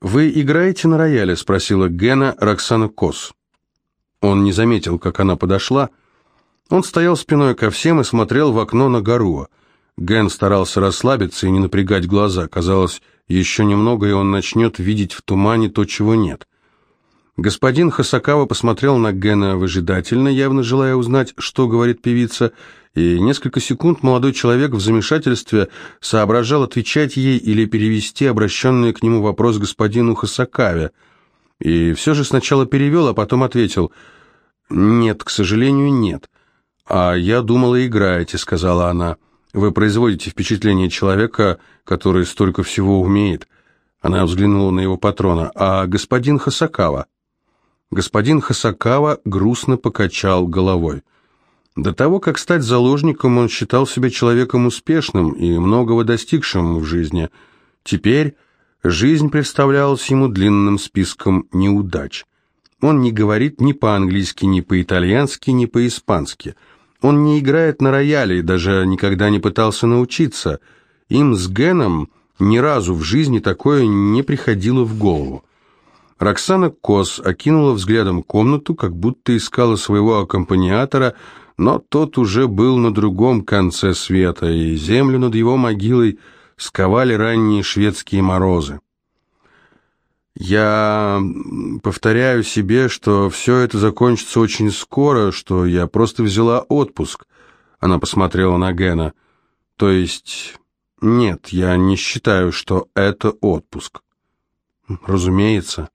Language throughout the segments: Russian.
«Вы играете на рояле?» — спросила Гена Роксана Кос. Он не заметил, как она подошла. Он стоял спиной ко всем и смотрел в окно на гору. Ген старался расслабиться и не напрягать глаза. Казалось, еще немного, и он начнет видеть в тумане то, чего нет. Господин Хасакава посмотрел на Гена выжидательно, явно желая узнать, что говорит певица, и несколько секунд молодой человек в замешательстве соображал отвечать ей или перевести обращенный к нему вопрос господину Хасакаве. И все же сначала перевел, а потом ответил «Нет, к сожалению, нет». «А я думала, играете», — сказала она. «Вы производите впечатление человека, который столько всего умеет». Она взглянула на его патрона. «А господин Хасакава?» Господин Хасакава грустно покачал головой. До того, как стать заложником, он считал себя человеком успешным и многого достигшим в жизни. Теперь жизнь представлялась ему длинным списком неудач. Он не говорит ни по-английски, ни по-итальянски, ни по-испански. Он не играет на рояле и даже никогда не пытался научиться. Им с Геном ни разу в жизни такое не приходило в голову. Роксана Кос окинула взглядом комнату, как будто искала своего аккомпаниатора, но тот уже был на другом конце света, и землю над его могилой сковали ранние шведские морозы. Я повторяю себе, что все это закончится очень скоро, что я просто взяла отпуск. Она посмотрела на Гена. То есть, нет, я не считаю, что это отпуск. Разумеется.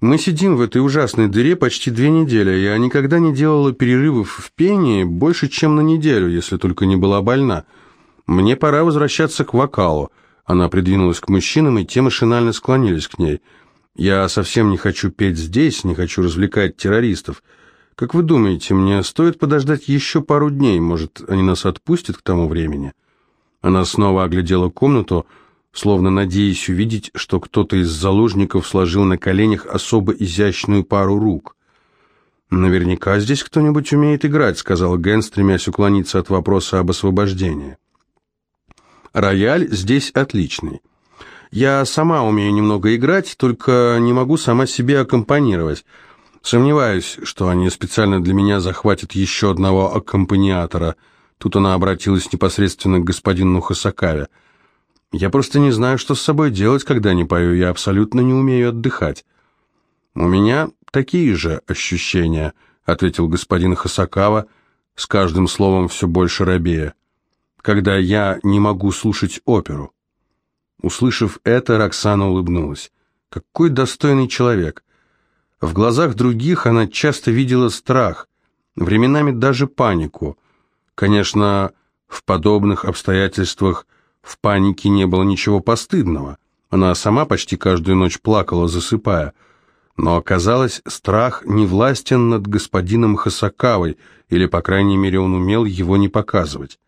Мы сидим в этой ужасной дыре почти две недели. Я никогда не делала перерывов в пении больше, чем на неделю, если только не была больна. Мне пора возвращаться к вокалу. Она придвинулась к мужчинам, и те машинально склонились к ней. Я совсем не хочу петь здесь, не хочу развлекать террористов. Как вы думаете, мне стоит подождать еще пару дней? Может, они нас отпустят к тому времени? Она снова оглядела комнату, словно надеясь увидеть, что кто-то из заложников сложил на коленях особо изящную пару рук. «Наверняка здесь кто-нибудь умеет играть», — сказал Ген, стремясь уклониться от вопроса об освобождении. «Рояль здесь отличный. Я сама умею немного играть, только не могу сама себе аккомпанировать. Сомневаюсь, что они специально для меня захватят еще одного аккомпаниатора». Тут она обратилась непосредственно к господину Хасакаве. Я просто не знаю, что с собой делать, когда не пою. Я абсолютно не умею отдыхать. У меня такие же ощущения, ответил господин Хасакава, с каждым словом все больше робея. Когда я не могу слушать оперу. Услышав это, Роксана улыбнулась. Какой достойный человек. В глазах других она часто видела страх, временами даже панику. Конечно, в подобных обстоятельствах в панике не было ничего постыдного. Она сама почти каждую ночь плакала, засыпая. Но оказалось, страх не властен над господином Хасакавой, или, по крайней мере, он умел его не показывать.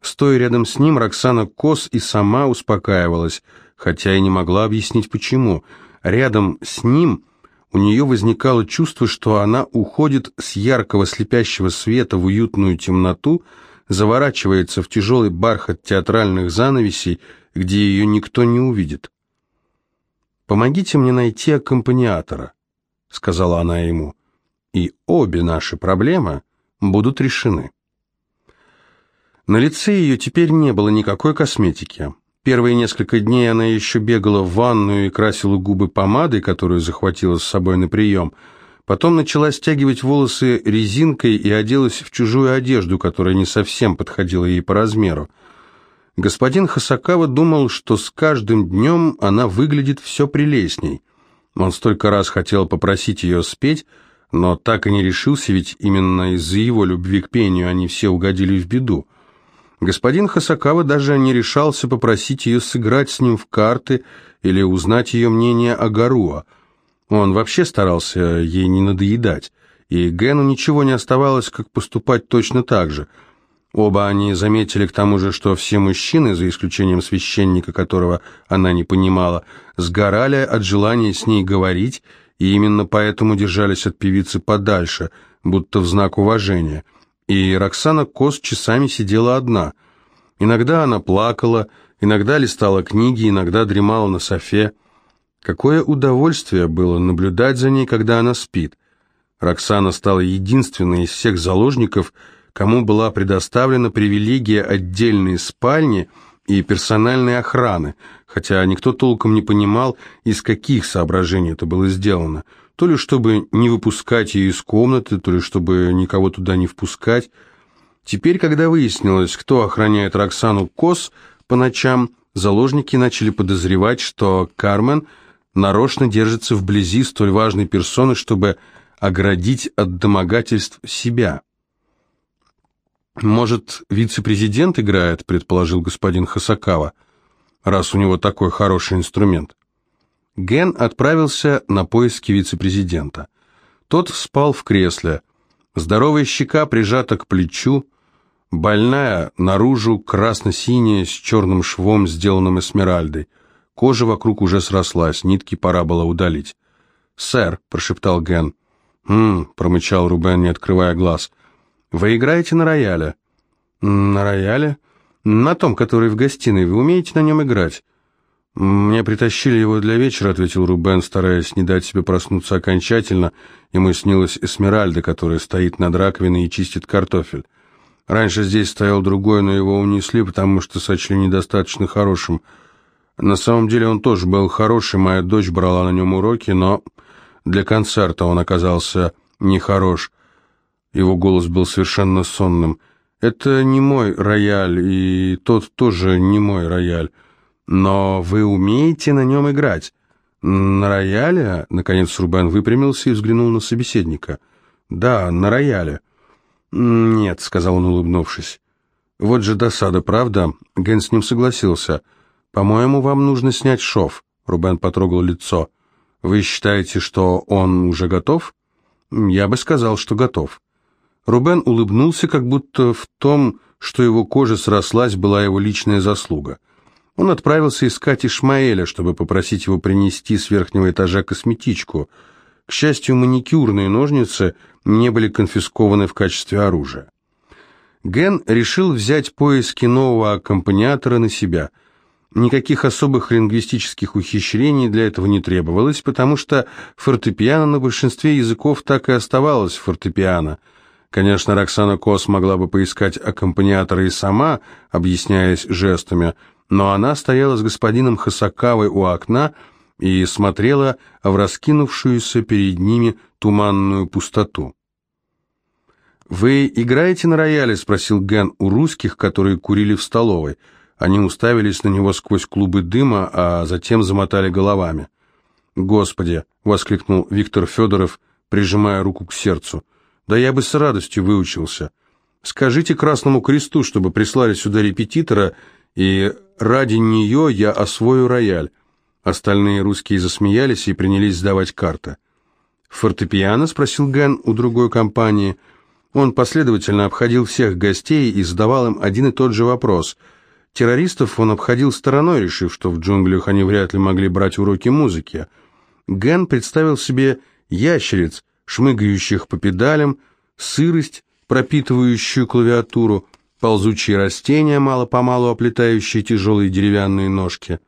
Стоя рядом с ним, Роксана Кос и сама успокаивалась, хотя и не могла объяснить почему. Рядом с ним у нее возникало чувство, что она уходит с яркого слепящего света в уютную темноту, заворачивается в тяжелый бархат театральных занавесей, где ее никто не увидит. «Помогите мне найти аккомпаниатора», — сказала она ему, — «и обе наши проблемы будут решены». На лице ее теперь не было никакой косметики. Первые несколько дней она еще бегала в ванную и красила губы помадой, которую захватила с собой на прием — Потом начала стягивать волосы резинкой и оделась в чужую одежду, которая не совсем подходила ей по размеру. Господин Хасакава думал, что с каждым днем она выглядит все прелестней. Он столько раз хотел попросить ее спеть, но так и не решился, ведь именно из-за его любви к пению они все угодили в беду. Господин Хасакава даже не решался попросить ее сыграть с ним в карты или узнать ее мнение о Гаруа – он вообще старался ей не надоедать, и Гену ничего не оставалось, как поступать точно так же. Оба они заметили к тому же, что все мужчины, за исключением священника, которого она не понимала, сгорали от желания с ней говорить, и именно поэтому держались от певицы подальше, будто в знак уважения. И Роксана Кос часами сидела одна. Иногда она плакала, иногда листала книги, иногда дремала на софе. Какое удовольствие было наблюдать за ней, когда она спит. Роксана стала единственной из всех заложников, кому была предоставлена привилегия отдельной спальни и персональной охраны, хотя никто толком не понимал, из каких соображений это было сделано. То ли чтобы не выпускать ее из комнаты, то ли чтобы никого туда не впускать. Теперь, когда выяснилось, кто охраняет Роксану Кос по ночам, заложники начали подозревать, что Кармен нарочно держится вблизи столь важной персоны, чтобы оградить от домогательств себя. «Может, вице-президент играет?» – предположил господин Хасакава, раз у него такой хороший инструмент. Ген отправился на поиски вице-президента. Тот спал в кресле. Здоровая щека прижата к плечу, больная наружу, красно-синяя, с черным швом, сделанным эсмеральдой. Кожа вокруг уже срослась, нитки пора было удалить. «Сэр», — прошептал Ген. «Хм», — промычал Рубен, не открывая глаз. «Вы играете на рояле?» «На рояле?» «На том, который в гостиной. Вы умеете на нем играть?» «Мне притащили его для вечера», — ответил Рубен, стараясь не дать себе проснуться окончательно. Ему снилась Эсмеральда, которая стоит над раковиной и чистит картофель. Раньше здесь стоял другой, но его унесли, потому что сочли недостаточно хорошим. На самом деле он тоже был хороший, моя дочь брала на нем уроки, но для концерта он оказался нехорош. Его голос был совершенно сонным. «Это не мой рояль, и тот тоже не мой рояль». «Но вы умеете на нем играть?» «На рояле?» — наконец Рубен выпрямился и взглянул на собеседника. «Да, на рояле». «Нет», — сказал он, улыбнувшись. «Вот же досада, правда?» Ген с ним согласился. «По-моему, вам нужно снять шов». Рубен потрогал лицо. «Вы считаете, что он уже готов?» «Я бы сказал, что готов». Рубен улыбнулся, как будто в том, что его кожа срослась, была его личная заслуга. Он отправился искать Ишмаэля, чтобы попросить его принести с верхнего этажа косметичку. К счастью, маникюрные ножницы не были конфискованы в качестве оружия. Ген решил взять поиски нового аккомпаниатора на себя. Никаких особых лингвистических ухищрений для этого не требовалось, потому что фортепиано на большинстве языков так и оставалось фортепиано. Конечно, Роксана Кос могла бы поискать аккомпаниатора и сама, объясняясь жестами, но она стояла с господином Хасакавой у окна и смотрела в раскинувшуюся перед ними туманную пустоту. «Вы играете на рояле?» — спросил Ген у русских, которые курили в столовой. Они уставились на него сквозь клубы дыма, а затем замотали головами. «Господи!» — воскликнул Виктор Федоров, прижимая руку к сердцу. «Да я бы с радостью выучился. Скажите Красному Кресту, чтобы прислали сюда репетитора и ради нее я освою рояль». Остальные русские засмеялись и принялись сдавать карты. «Фортепиано?» — спросил Ген у другой компании. Он последовательно обходил всех гостей и задавал им один и тот же вопрос. Террористов он обходил стороной, решив, что в джунглях они вряд ли могли брать уроки музыки. Ген представил себе ящериц, шмыгающих по педалям, сырость, пропитывающую клавиатуру, ползучие растения, мало-помалу оплетающие тяжелые деревянные ножки.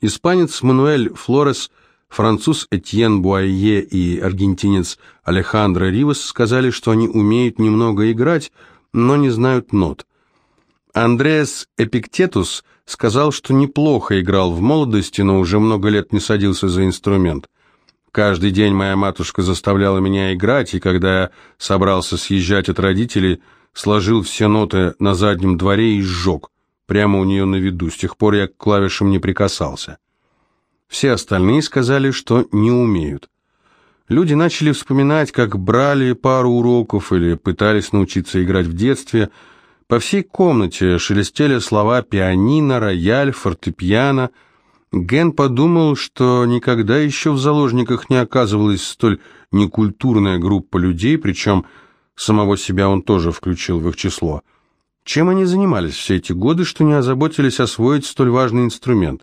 Испанец Мануэль Флорес, француз Этьен Буайе и аргентинец Алехандро Ривас сказали, что они умеют немного играть, но не знают нот. Андреас Эпиктетус сказал, что неплохо играл в молодости, но уже много лет не садился за инструмент. Каждый день моя матушка заставляла меня играть, и когда я собрался съезжать от родителей – сложил все ноты на заднем дворе и сжег, прямо у нее на виду. С тех пор я к клавишам не прикасался. Все остальные сказали, что не умеют. Люди начали вспоминать, как брали пару уроков или пытались научиться играть в детстве. По всей комнате шелестели слова пианино, рояль, фортепиано. Ген подумал, что никогда еще в заложниках не оказывалась столь некультурная группа людей, причем Самого себя он тоже включил в их число. Чем они занимались все эти годы, что не озаботились освоить столь важный инструмент?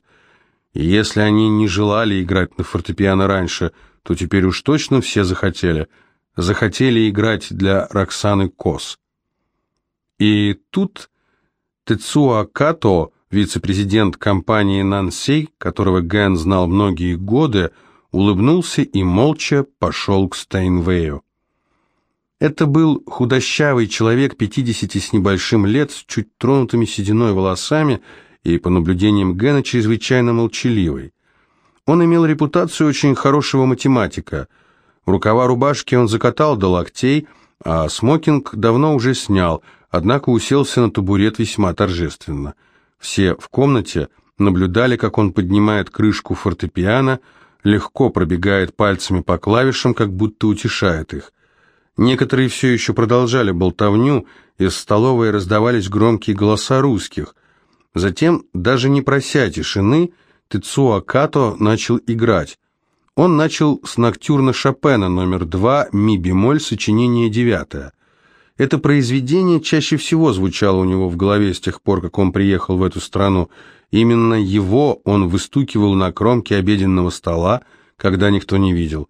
И если они не желали играть на фортепиано раньше, то теперь уж точно все захотели. Захотели играть для Роксаны Кос. И тут Тецуа Като вице-президент компании «Нансей», которого Ген знал многие годы, улыбнулся и молча пошел к Стейнвею. Это был худощавый человек 50 с небольшим лет, с чуть тронутыми сединой волосами и, по наблюдениям Гена, чрезвычайно молчаливый. Он имел репутацию очень хорошего математика. Рукава рубашки он закатал до локтей, а смокинг давно уже снял, однако уселся на табурет весьма торжественно. Все в комнате наблюдали, как он поднимает крышку фортепиано, легко пробегает пальцами по клавишам, как будто утешает их. Некоторые все еще продолжали болтовню, из столовой раздавались громкие голоса русских. Затем, даже не прося тишины, Тецуа Като начал играть. Он начал с ноктюрна Шопена номер 2, ми-бемоль, сочинение девятое. Это произведение чаще всего звучало у него в голове с тех пор, как он приехал в эту страну. Именно его он выстукивал на кромке обеденного стола, когда никто не видел.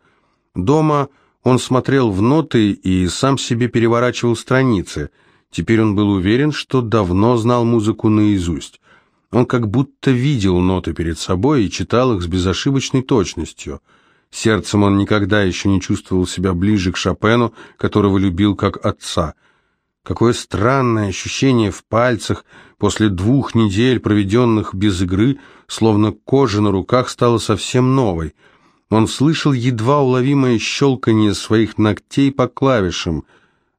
Дома он смотрел в ноты и сам себе переворачивал страницы. Теперь он был уверен, что давно знал музыку наизусть. Он как будто видел ноты перед собой и читал их с безошибочной точностью. Сердцем он никогда еще не чувствовал себя ближе к Шопену, которого любил как отца. Какое странное ощущение в пальцах после двух недель, проведенных без игры, словно кожа на руках стала совсем новой. Он слышал едва уловимое щелканье своих ногтей по клавишам.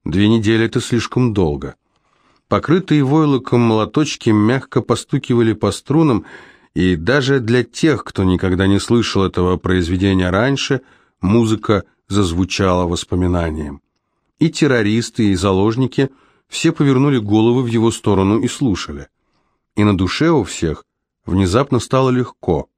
Две недели — это слишком долго. Покрытые войлоком молоточки мягко постукивали по струнам, и даже для тех, кто никогда не слышал этого произведения раньше, музыка зазвучала воспоминанием. И террористы, и заложники все повернули головы в его сторону и слушали. И на душе у всех внезапно стало легко.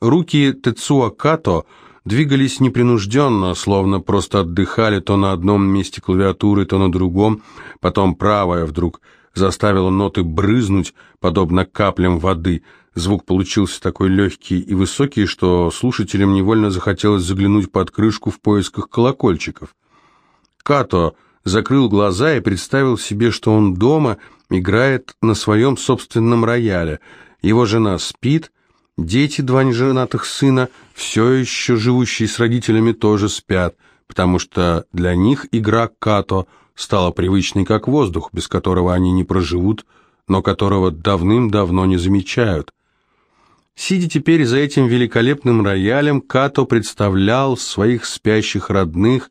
Руки Тецуа Като – двигались непринужденно, словно просто отдыхали то на одном месте клавиатуры, то на другом, потом правая вдруг заставила ноты брызнуть, подобно каплям воды. Звук получился такой легкий и высокий, что слушателям невольно захотелось заглянуть под крышку в поисках колокольчиков. Като закрыл глаза и представил себе, что он дома играет на своем собственном рояле. Его жена спит, Дети, два неженатых сына, все еще живущие с родителями, тоже спят, потому что для них игра Като стала привычной как воздух, без которого они не проживут, но которого давным-давно не замечают. Сидя теперь за этим великолепным роялем, Като представлял своих спящих родных,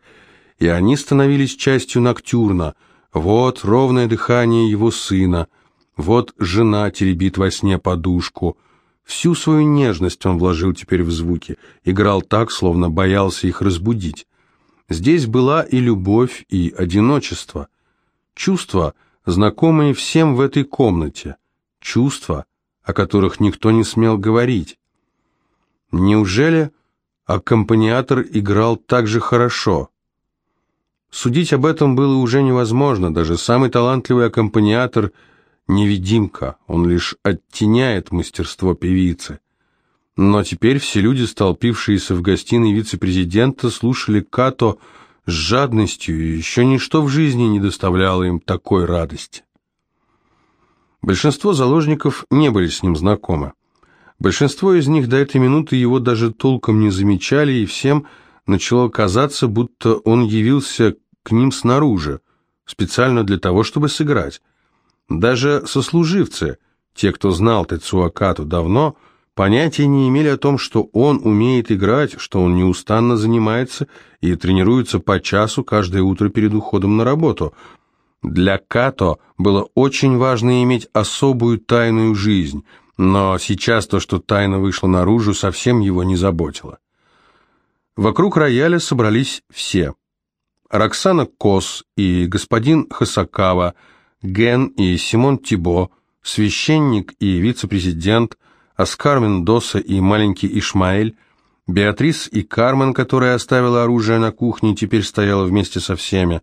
и они становились частью ноктюрна. Вот ровное дыхание его сына, вот жена теребит во сне подушку — Всю свою нежность он вложил теперь в звуки, играл так, словно боялся их разбудить. Здесь была и любовь, и одиночество. Чувства, знакомые всем в этой комнате. Чувства, о которых никто не смел говорить. Неужели аккомпаниатор играл так же хорошо? Судить об этом было уже невозможно, даже самый талантливый аккомпаниатор – невидимка, он лишь оттеняет мастерство певицы. Но теперь все люди, столпившиеся в гостиной вице-президента, слушали Като с жадностью, и еще ничто в жизни не доставляло им такой радости. Большинство заложников не были с ним знакомы. Большинство из них до этой минуты его даже толком не замечали, и всем начало казаться, будто он явился к ним снаружи, специально для того, чтобы сыграть. Даже сослуживцы, те, кто знал Тецуакату давно, понятия не имели о том, что он умеет играть, что он неустанно занимается и тренируется по часу каждое утро перед уходом на работу. Для Като было очень важно иметь особую тайную жизнь, но сейчас то, что тайна вышла наружу, совсем его не заботило. Вокруг рояля собрались все. Роксана Кос и господин Хасакава – Ген и Симон Тибо, священник и вице-президент, Оскар Мендоса и маленький Ишмаэль, Беатрис и Кармен, которая оставила оружие на кухне и теперь стояла вместе со всеми.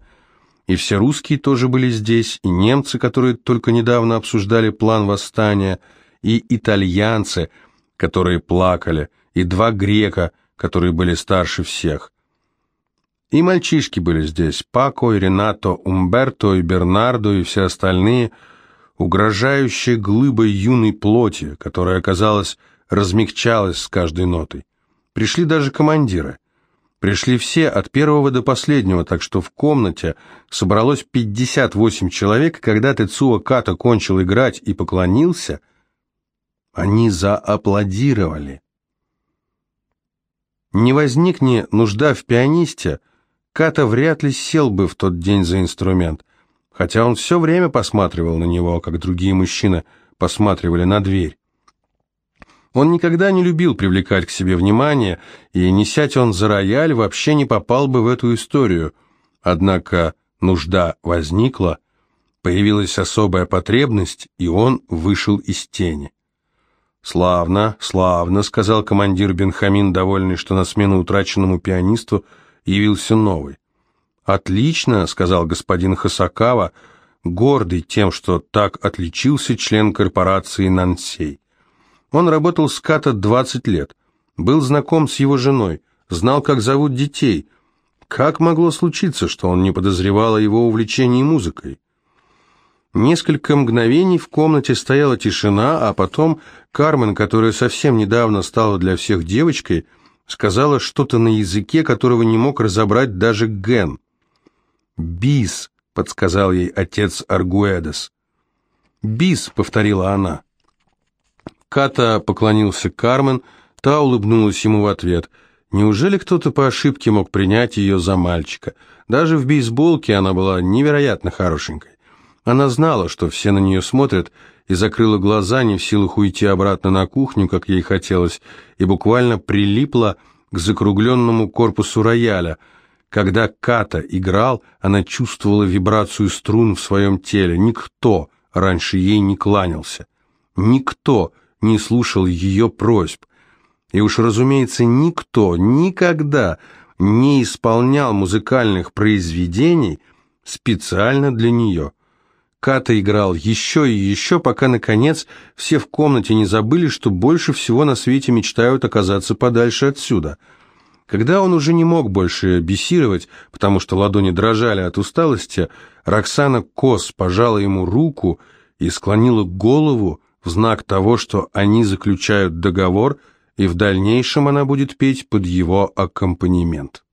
И все русские тоже были здесь, и немцы, которые только недавно обсуждали план восстания, и итальянцы, которые плакали, и два грека, которые были старше всех. И мальчишки были здесь, Пако и Ренато, Умберто и Бернардо и все остальные. угрожающая глыба юной плоти, которая, казалось, размягчалась с каждой нотой. Пришли даже командиры. Пришли все от первого до последнего, так что в комнате собралось 58 человек, и когда Тецуо Ката кончил играть и поклонился, они зааплодировали. Не возникне нужда в пианисте, Ката вряд ли сел бы в тот день за инструмент, хотя он все время посматривал на него, как другие мужчины посматривали на дверь. Он никогда не любил привлекать к себе внимание, и, не сядь он за рояль, вообще не попал бы в эту историю. Однако нужда возникла, появилась особая потребность, и он вышел из тени. «Славно, славно», — сказал командир Бенхамин, довольный, что на смену утраченному пианисту явился новый. «Отлично», — сказал господин Хасакава, гордый тем, что так отличился член корпорации Нансей. Он работал с Като 20 лет, был знаком с его женой, знал, как зовут детей. Как могло случиться, что он не подозревал о его увлечении музыкой? Несколько мгновений в комнате стояла тишина, а потом Кармен, которая совсем недавно стала для всех девочкой, сказала что-то на языке, которого не мог разобрать даже Ген. «Бис», — подсказал ей отец Аргуэдес. «Бис», — повторила она. Ката поклонился Кармен, та улыбнулась ему в ответ. Неужели кто-то по ошибке мог принять ее за мальчика? Даже в бейсболке она была невероятно хорошенькой. Она знала, что все на нее смотрят, и закрыла глаза, не в силах уйти обратно на кухню, как ей хотелось, и буквально прилипла к закругленному корпусу рояля. Когда Ката играл, она чувствовала вибрацию струн в своем теле. Никто раньше ей не кланялся. Никто не слушал ее просьб. И уж, разумеется, никто никогда не исполнял музыкальных произведений специально для нее. Ката играл еще и еще, пока, наконец, все в комнате не забыли, что больше всего на свете мечтают оказаться подальше отсюда. Когда он уже не мог больше бесировать, потому что ладони дрожали от усталости, Роксана Кос пожала ему руку и склонила голову, в знак того, что они заключают договор, и в дальнейшем она будет петь под его аккомпанемент.